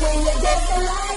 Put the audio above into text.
when you get the light.